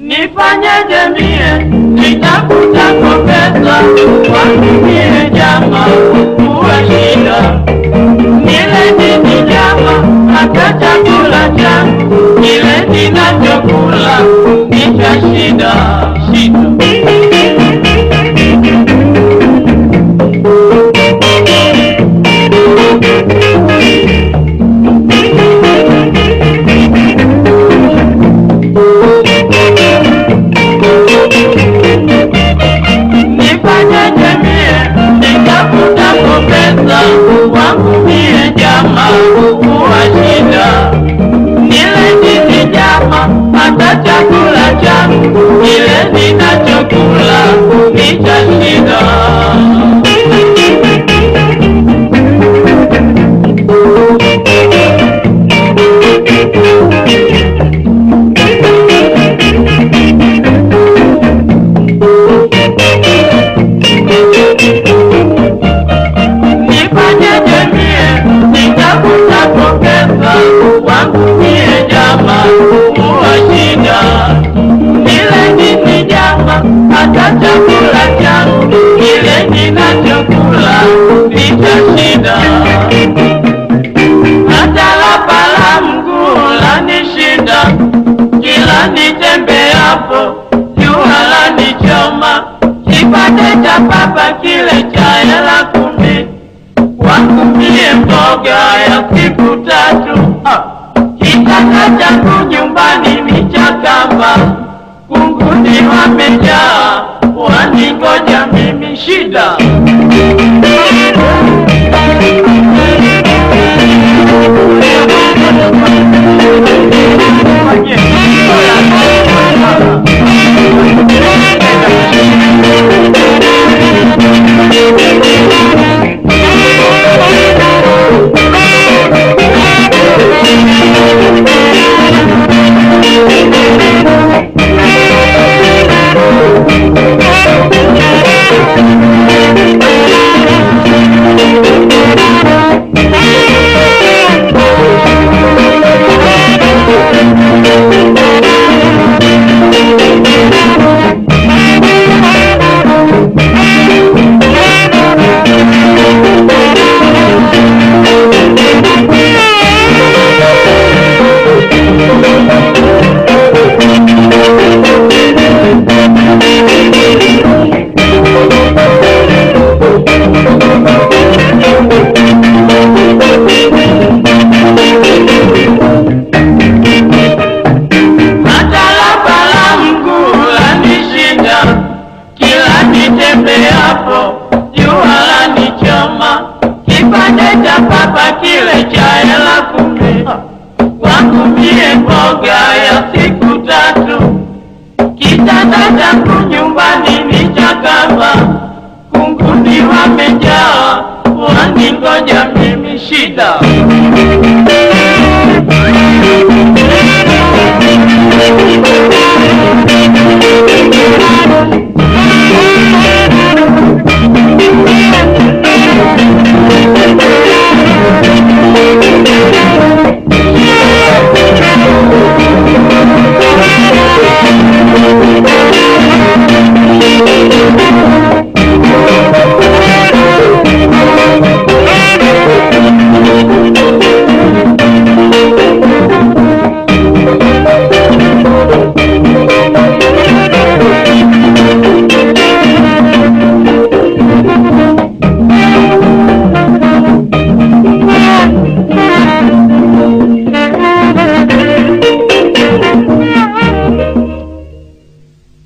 Nifanyeje mie kile cha hela kumi wakumie mboga ya siku tatu. Kitanda changu nyumbani ni cha kamba. Kunguni wamejaa. Waningoja mimi shida Amen. Nitembeapo jua lanichoma. Kipande cha papa kile cha hela kumi. Kwangu mie mboga ya siku tatu. Kitanda changu nyumbani ni cha kunguni wamejaa waningoja mimi shida